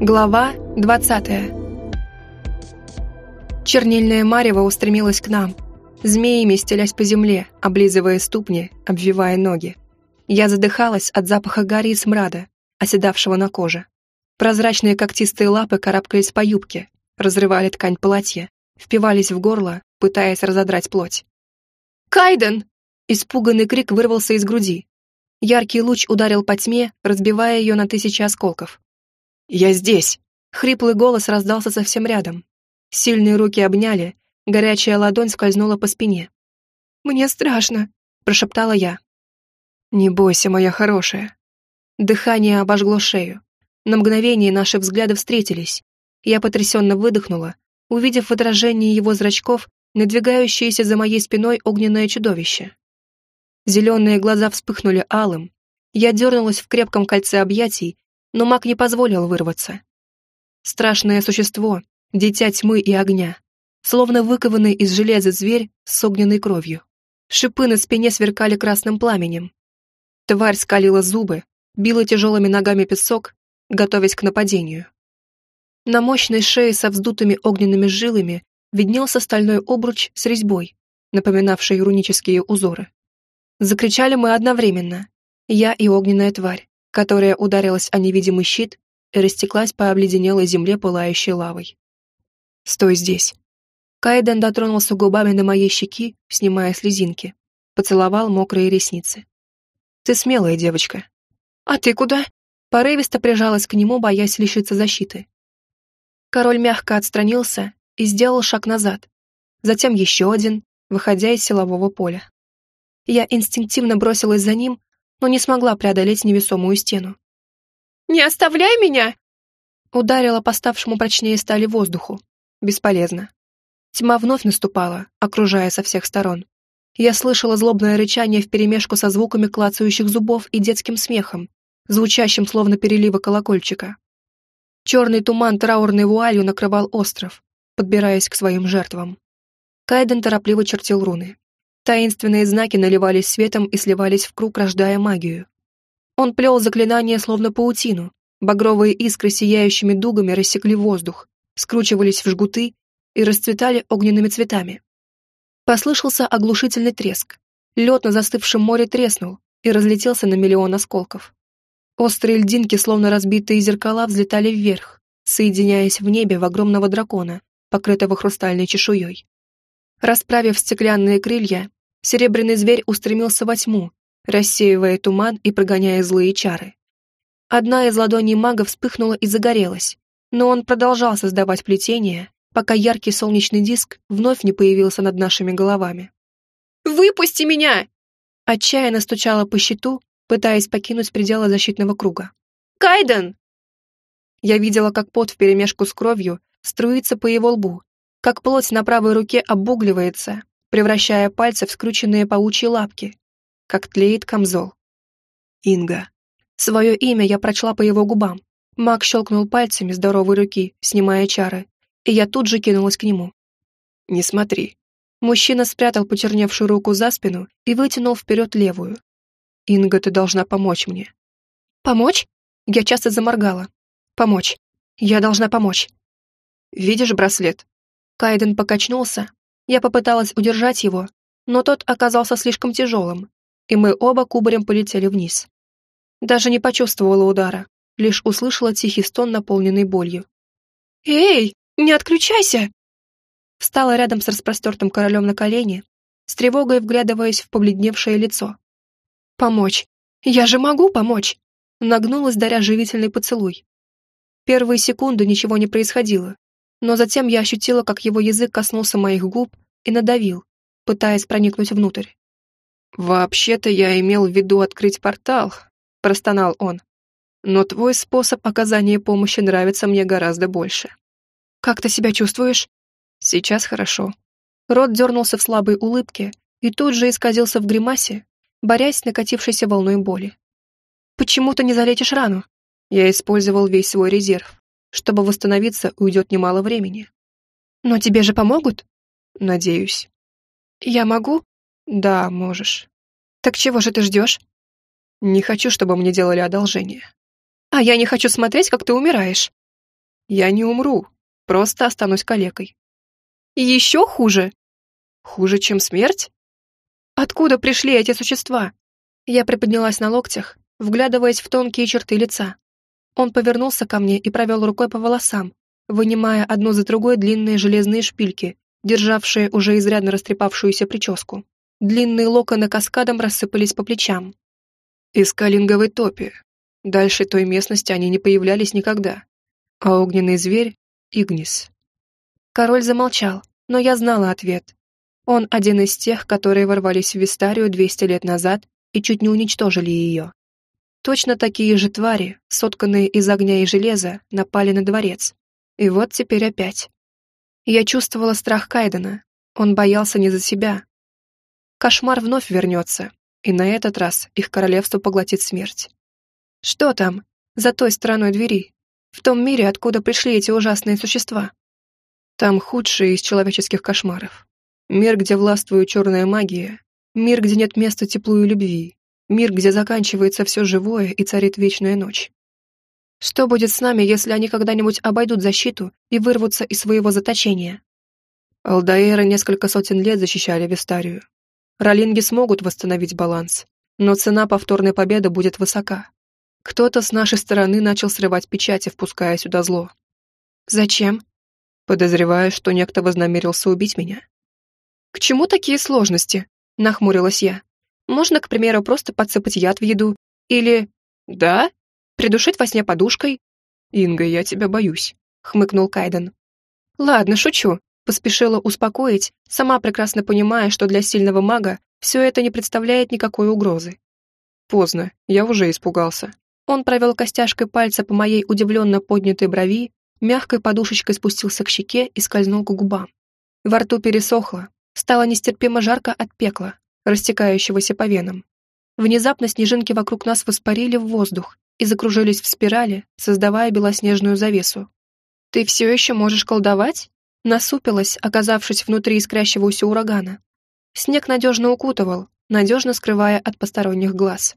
Глава 20 Чернильная марево устремилась к нам, змеями стелясь по земле, облизывая ступни, обвивая ноги. Я задыхалась от запаха гари и смрада, оседавшего на коже. Прозрачные когтистые лапы карабкались по юбке, разрывали ткань платья, впивались в горло, пытаясь разодрать плоть. «Кайден!» Испуганный крик вырвался из груди. Яркий луч ударил по тьме, разбивая ее на тысячи осколков. «Я здесь!» Хриплый голос раздался совсем рядом. Сильные руки обняли, горячая ладонь скользнула по спине. «Мне страшно», — прошептала я. «Не бойся, моя хорошая». Дыхание обожгло шею. На мгновение наши взгляды встретились. Я потрясенно выдохнула, увидев в отражении его зрачков надвигающееся за моей спиной огненное чудовище. Зеленые глаза вспыхнули алым. Я дернулась в крепком кольце объятий, но маг не позволил вырваться. Страшное существо, дитя тьмы и огня, словно выкованный из железа зверь с огненной кровью. Шипы на спине сверкали красным пламенем. Тварь скалила зубы, била тяжелыми ногами песок, готовясь к нападению. На мощной шее со вздутыми огненными жилами виднелся стальной обруч с резьбой, напоминавший рунические узоры. Закричали мы одновременно, я и огненная тварь, которая ударилась о невидимый щит и растеклась по обледенелой земле пылающей лавой. «Стой здесь!» Кайден дотронулся губами до моей щеки, снимая слезинки, поцеловал мокрые ресницы. «Ты смелая девочка». «А ты куда?» Порывисто прижалась к нему, боясь лишиться защиты. Король мягко отстранился и сделал шаг назад, затем еще один, выходя из силового поля. Я инстинктивно бросилась за ним, но не смогла преодолеть невесомую стену. «Не оставляй меня!» Ударила по ставшему прочнее стали воздуху. Бесполезно. Тьма вновь наступала, окружая со всех сторон. Я слышала злобное рычание вперемешку со звуками клацающих зубов и детским смехом, звучащим словно переливы колокольчика. Черный туман траурной вуалью накрывал остров, подбираясь к своим жертвам. Кайден торопливо чертил руны. Таинственные знаки наливались светом и сливались в круг, рождая магию. Он плел заклинания словно паутину, багровые искры сияющими дугами рассекли воздух, скручивались в жгуты и расцветали огненными цветами. Послышался оглушительный треск. Лед на застывшем море треснул и разлетелся на миллион осколков. Острые льдинки, словно разбитые зеркала, взлетали вверх, соединяясь в небе в огромного дракона, покрытого хрустальной чешуей. Расправив стеклянные крылья, серебряный зверь устремился во тьму, рассеивая туман и прогоняя злые чары. Одна из ладоней мага вспыхнула и загорелась, но он продолжал создавать плетение, пока яркий солнечный диск вновь не появился над нашими головами. «Выпусти меня!» Отчаянно стучала по щиту, пытаясь покинуть пределы защитного круга. «Кайден!» Я видела, как пот вперемешку с кровью струится по его лбу, как плоть на правой руке обугливается, превращая пальцы в скрученные паучьи лапки, как тлеет камзол. Инга. Свое имя я прочла по его губам. Маг щелкнул пальцами здоровой руки, снимая чары, и я тут же кинулась к нему. «Не смотри». Мужчина спрятал почерневшую руку за спину и вытянул вперед левую, «Инга, ты должна помочь мне». «Помочь?» Я часто заморгала. «Помочь. Я должна помочь». «Видишь браслет?» Кайден покачнулся. Я попыталась удержать его, но тот оказался слишком тяжелым, и мы оба кубарем полетели вниз. Даже не почувствовала удара, лишь услышала тихий стон, наполненный болью. «Эй, не отключайся!» Встала рядом с распростертым королем на колени, с тревогой вглядываясь в побледневшее лицо. Помочь. Я же могу помочь. Нагнулась, даря живительный поцелуй. Первые секунды ничего не происходило, но затем я ощутила, как его язык коснулся моих губ и надавил, пытаясь проникнуть внутрь. «Вообще-то я имел в виду открыть портал», — простонал он. «Но твой способ оказания помощи нравится мне гораздо больше». «Как ты себя чувствуешь?» «Сейчас хорошо». Рот дернулся в слабой улыбке и тут же исказился в гримасе, борясь с накатившейся волной боли. «Почему ты не залечишь рану?» Я использовал весь свой резерв. Чтобы восстановиться, уйдет немало времени. «Но тебе же помогут?» «Надеюсь». «Я могу?» «Да, можешь». «Так чего же ты ждешь?» «Не хочу, чтобы мне делали одолжение». «А я не хочу смотреть, как ты умираешь». Я не умру, просто останусь калекой. Еще хуже? Хуже, чем смерть? Откуда пришли эти существа? Я приподнялась на локтях, вглядываясь в тонкие черты лица. Он повернулся ко мне и провел рукой по волосам, вынимая одну за другой длинные железные шпильки, державшие уже изрядно растрепавшуюся прическу. Длинные локоны каскадом рассыпались по плечам. Из калинговой топи. Дальше той местности они не появлялись никогда. А огненный зверь — Игнис. Король замолчал, но я знала ответ. Он один из тех, которые ворвались в Вистарию 200 лет назад и чуть не уничтожили ее. Точно такие же твари, сотканные из огня и железа, напали на дворец. И вот теперь опять. Я чувствовала страх Кайдена. Он боялся не за себя. Кошмар вновь вернется, и на этот раз их королевство поглотит смерть. Что там, за той стороной двери? В том мире, откуда пришли эти ужасные существа? Там худшие из человеческих кошмаров. Мир, где властвует черная магия. Мир, где нет места теплу и любви. Мир, где заканчивается все живое и царит вечная ночь. Что будет с нами, если они когда-нибудь обойдут защиту и вырвутся из своего заточения? Алдаэры несколько сотен лет защищали Вестарию. Ролинги смогут восстановить баланс, но цена повторной победы будет высока. Кто-то с нашей стороны начал срывать печати, впуская сюда зло. Зачем? Подозреваю, что некто вознамерился убить меня. К чему такие сложности? Нахмурилась я. Можно, к примеру, просто подсыпать яд в еду. Или... Да? Придушить во сне подушкой. Инга, я тебя боюсь, хмыкнул Кайден. Ладно, шучу. Поспешила успокоить, сама прекрасно понимая, что для сильного мага все это не представляет никакой угрозы. Поздно, я уже испугался. Он провел костяшкой пальца по моей удивленно поднятой брови, мягкой подушечкой спустился к щеке и скользнул к губам. Во рту пересохло, стало нестерпимо жарко от пекла, растекающегося по венам. Внезапно снежинки вокруг нас воспарили в воздух и закружились в спирали, создавая белоснежную завесу. «Ты все еще можешь колдовать?» Насупилась, оказавшись внутри искрящегося урагана. Снег надежно укутывал, надежно скрывая от посторонних глаз.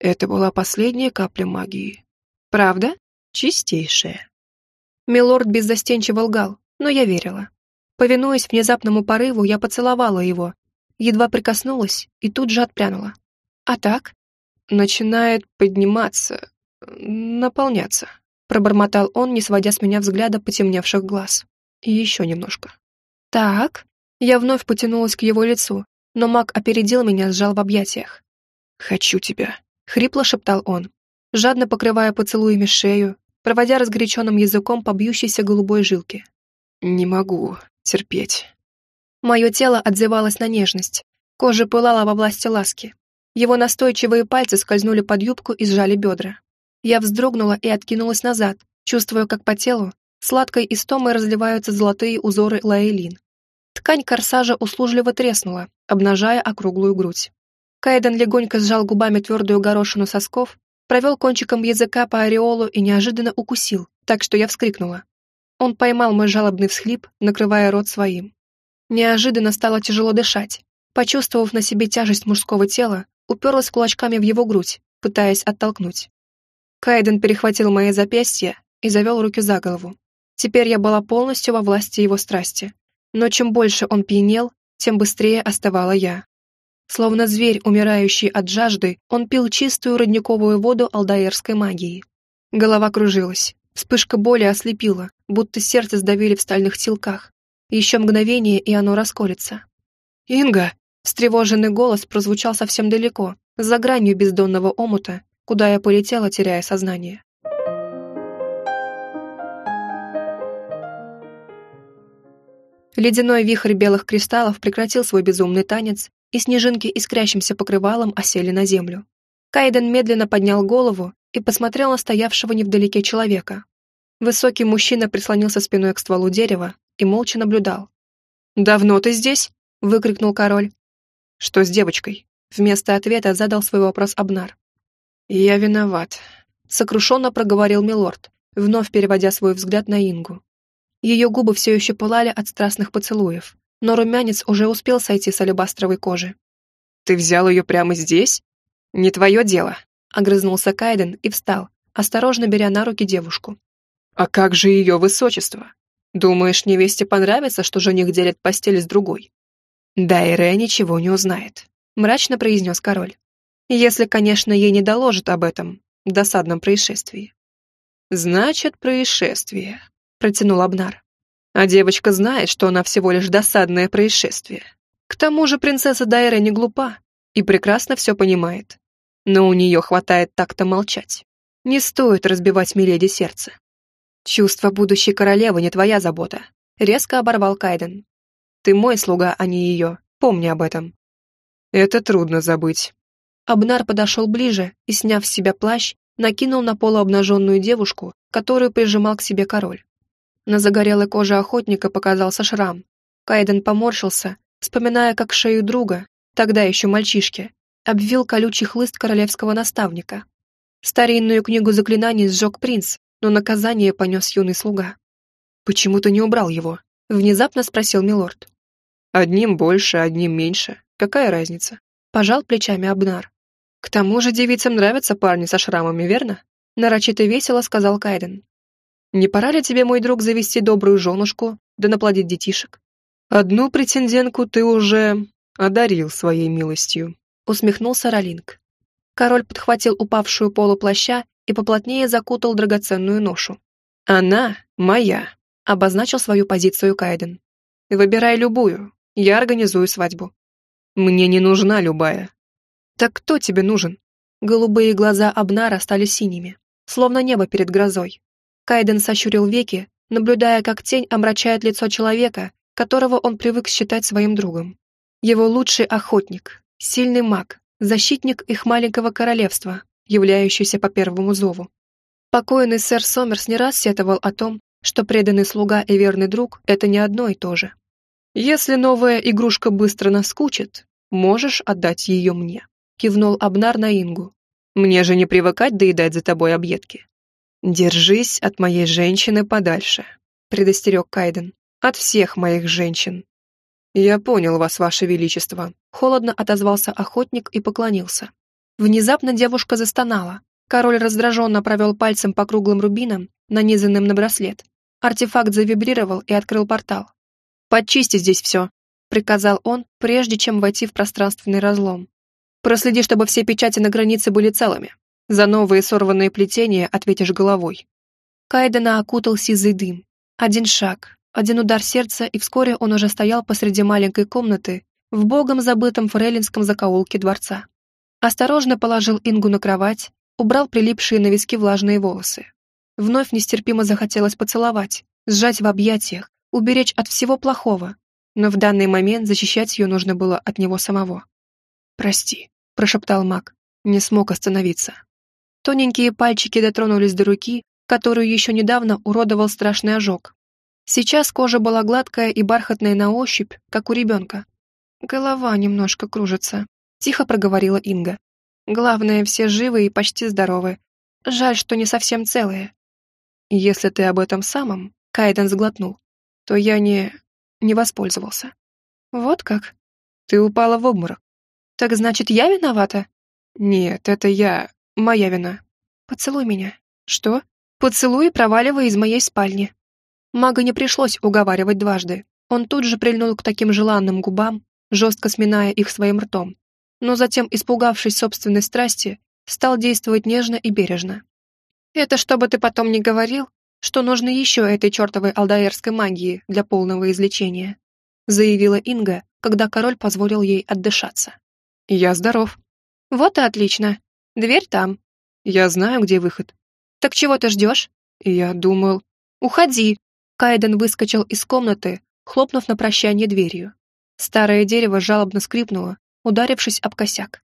Это была последняя капля магии. Правда? Чистейшая. Милорд беззастенчиво лгал, но я верила. Повинуясь внезапному порыву, я поцеловала его, едва прикоснулась и тут же отпрянула. А так? Начинает подниматься, наполняться, пробормотал он, не сводя с меня взгляда потемневших глаз. И еще немножко. Так, я вновь потянулась к его лицу, но маг опередил меня, сжал в объятиях. «Хочу тебя», — хрипло шептал он, жадно покрывая поцелуями шею, проводя разгоряченным языком по бьющейся голубой жилке. «Не могу терпеть». Мое тело отзывалось на нежность. Кожа пылала во власти ласки. Его настойчивые пальцы скользнули под юбку и сжали бедра. Я вздрогнула и откинулась назад, чувствуя, как по телу сладкой истомой разливаются золотые узоры лаэлин. Ткань корсажа услужливо треснула, обнажая округлую грудь. Кайден легонько сжал губами твердую горошину сосков, провел кончиком языка по ореолу и неожиданно укусил, так что я вскрикнула. Он поймал мой жалобный всхлип, накрывая рот своим. Неожиданно стало тяжело дышать. Почувствовав на себе тяжесть мужского тела, уперлась кулачками в его грудь, пытаясь оттолкнуть. Кайден перехватил мои запястья и завел руки за голову. Теперь я была полностью во власти его страсти. Но чем больше он пьянел, тем быстрее оставала я. Словно зверь, умирающий от жажды, он пил чистую родниковую воду алдаерской магии. Голова кружилась, вспышка боли ослепила, будто сердце сдавили в стальных телках. Еще мгновение, и оно расколется. «Инга!» Встревоженный голос прозвучал совсем далеко, за гранью бездонного омута, куда я полетела, теряя сознание. Ледяной вихрь белых кристаллов прекратил свой безумный танец, и снежинки искрящимся покрывалом осели на землю. Кайден медленно поднял голову и посмотрел на стоявшего невдалеке человека. Высокий мужчина прислонился спиной к стволу дерева и молча наблюдал. «Давно ты здесь?» — выкрикнул король. «Что с девочкой?» Вместо ответа задал свой вопрос Абнар. «Я виноват», — сокрушенно проговорил милорд, вновь переводя свой взгляд на Ингу. Ее губы все еще пылали от страстных поцелуев, но румянец уже успел сойти с алебастровой кожи. «Ты взял ее прямо здесь? Не твое дело», — огрызнулся Кайден и встал, осторожно беря на руки девушку. «А как же ее высочество? Думаешь, невесте понравится, что жених делит постель с другой?» «Дайре ничего не узнает», — мрачно произнес король. «Если, конечно, ей не доложат об этом досадном происшествии». «Значит, происшествие», — протянул Абнар. «А девочка знает, что она всего лишь досадное происшествие. К тому же принцесса Дайре не глупа и прекрасно все понимает. Но у нее хватает так-то молчать. Не стоит разбивать Миледи сердце. Чувство будущей королевы не твоя забота. Резко оборвал Кайден. Ты мой слуга, а не ее. Помни об этом. Это трудно забыть. Абнар подошел ближе и, сняв с себя плащ, накинул на полуобнаженную девушку, которую прижимал к себе король. На загорелой коже охотника показался шрам. Кайден поморщился, вспоминая, как шею друга, тогда еще мальчишки, обвил колючий хлыст королевского наставника. Старинную книгу заклинаний сжег принц, но наказание понес юный слуга. «Почему ты не убрал его?» — внезапно спросил милорд. «Одним больше, одним меньше. Какая разница?» — пожал плечами Абнар. «К тому же девицам нравятся парни со шрамами, верно?» — нарочито весело сказал Кайден. «Не пора ли тебе, мой друг, завести добрую женушку, да наплодить детишек?» «Одну претендентку ты уже одарил своей милостью», — усмехнулся Ролинг. Король подхватил упавшую полу плаща и поплотнее закутал драгоценную ношу. «Она моя», — обозначил свою позицию Кайден. «Выбирай любую, я организую свадьбу». «Мне не нужна любая». «Так кто тебе нужен?» Голубые глаза Абнара стали синими, словно небо перед грозой. Кайден сощурил веки, наблюдая, как тень омрачает лицо человека, которого он привык считать своим другом. Его лучший охотник, сильный маг, защитник их маленького королевства, являющийся по первому зову. Покойный сэр Сомерс не раз сетовал о том, что преданный слуга и верный друг — это не одно и то же. «Если новая игрушка быстро наскучит, можешь отдать ее мне», — кивнул Абнар на Ингу. «Мне же не привыкать доедать за тобой объедки». «Держись от моей женщины подальше», — предостерег Кайден. От всех моих женщин. Я понял вас, ваше величество. Холодно отозвался охотник и поклонился. Внезапно девушка застонала. Король раздраженно провел пальцем по круглым рубинам, нанизанным на браслет. Артефакт завибрировал и открыл портал. «Подчисти здесь все», — приказал он, прежде чем войти в пространственный разлом. «Проследи, чтобы все печати на границе были целыми. За новые сорванные плетения ответишь головой». Кайдена окутал сизый дым. Один шаг, один удар сердца, и вскоре он уже стоял посреди маленькой комнаты в богом забытом фрейлинском закоулке дворца. Осторожно положил Ингу на кровать, убрал прилипшие на виски влажные волосы. Вновь нестерпимо захотелось поцеловать, сжать в объятиях, уберечь от всего плохого, но в данный момент защищать ее нужно было от него самого. «Прости», — прошептал маг, не смог остановиться. Тоненькие пальчики дотронулись до руки, которую еще недавно уродовал страшный ожог, Сейчас кожа была гладкая и бархатная на ощупь, как у ребенка. «Голова немножко кружится», — тихо проговорила Инга. «Главное, все живы и почти здоровы. Жаль, что не совсем целые». «Если ты об этом самом», — Кайден сглотнул, «то я не... не воспользовался». «Вот как? Ты упала в обморок. Так значит, я виновата?» «Нет, это я... моя вина. Поцелуй меня». «Что?» «Поцелуй, проваливай из моей спальни». Мага не пришлось уговаривать дважды. Он тут же прильнул к таким желанным губам, жестко сминая их своим ртом. Но затем, испугавшись собственной страсти, стал действовать нежно и бережно. «Это чтобы ты потом не говорил, что нужно еще этой чертовой алдаэрской магии для полного излечения», заявила Инга, когда король позволил ей отдышаться. «Я здоров». «Вот и отлично. Дверь там». «Я знаю, где выход». «Так чего ты ждешь?» «Я думал...» «Уходи!» Кайден выскочил из комнаты, хлопнув на прощание дверью. Старое дерево жалобно скрипнуло, ударившись об косяк.